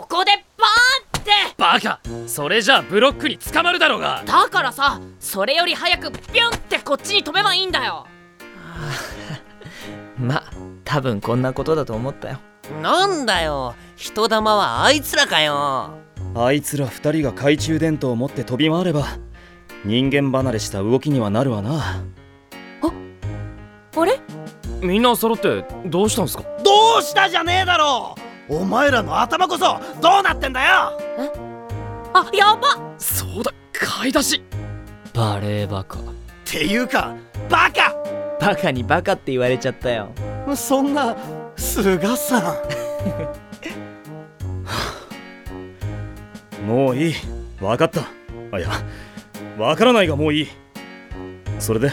ここでバーンって。バカ。それじゃあブロックに捕まるだろうが。だからさそれより早くビュンってこっちに飛べばいいんだよ。ま多分こんなことだと思ったよ。なんだよ。人玉はあいつらかよ。あいつら二人が懐中電灯を持って飛び回れば人間離れした動きにはなるわな。あれ？みんな揃ってどうしたんすか？どうしたじゃねえだろお前らの頭こそどうなってんだよ！あやば！そうだ買い出し。バレーバカ。っていうかバカ！バカにバカって言われちゃったよ。そんな菅さん。もういい。分かった。あいや分からないがもういい。それで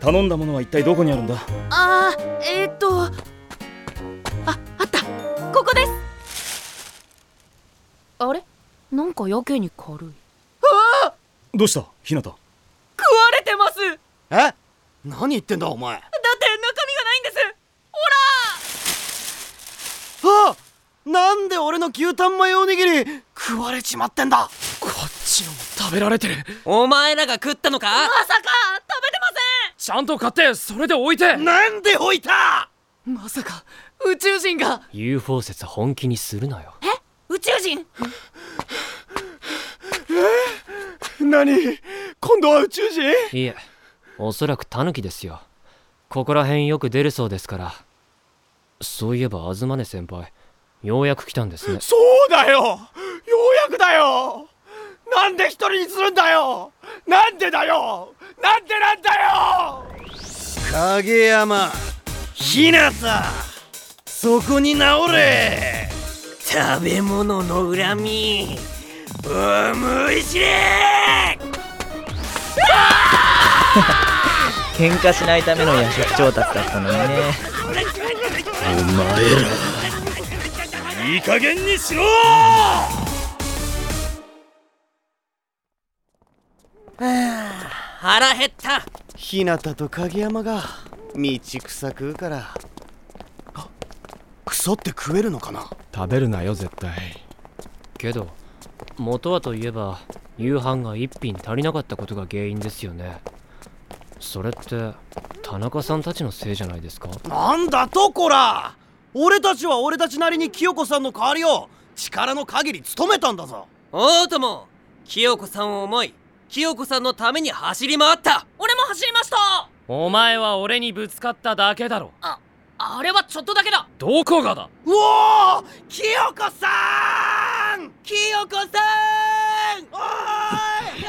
頼んだものは一体どこにあるんだ？あーえー、っとここです。あれ？なんかやけに軽い。どうした？ひなた。食われてます。だってえ？何言ってんだお前。中身がないんです。ほあなんで俺の牛タンマヨおにぎり食われちまってんだ？こっちのも食べられてる。お前らが食ったのか？らまさか食べてまちゃんと買ってそれで置いて。なんで置いた？まさか宇宙人が。UFO 説本気にするなよ。え？宇宙人？何？今度は宇宙人？いえおそらくタヌキですよ。ここら辺よく出るそうですから。そういえば東根先輩ようやく来たんですね。そうだよ！ようやくだよ！なんで一人にするんだよ！なんでだよ！なんでなんだよ！影山ひなたそこに直れ。食べ物の恨み思い知れ。喧嘩しないための夜食調達だったのにね。お前らいい加減にしろ。腹減った。ひなたと影山が道草食うから。あクソって食えるのかな？食べるなよ絶対。けど元はといえば夕飯が一品足りなかったことが原因ですよね。それって田中さんたちのせいじゃないですか？なんだとこら！俺たちは俺たちなりに清子さんの代わりを力の限り務めたんだぞ。おうとも清子さんを思い清子さんのために走り回った。俺も走りましたお前は俺にぶつかっただけだろ。ああれはちょっとだけだ。どこがだ？うおー清子さん！清子さん！おーい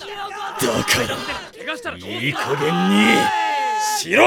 清子さん！だからいい加減に。しろ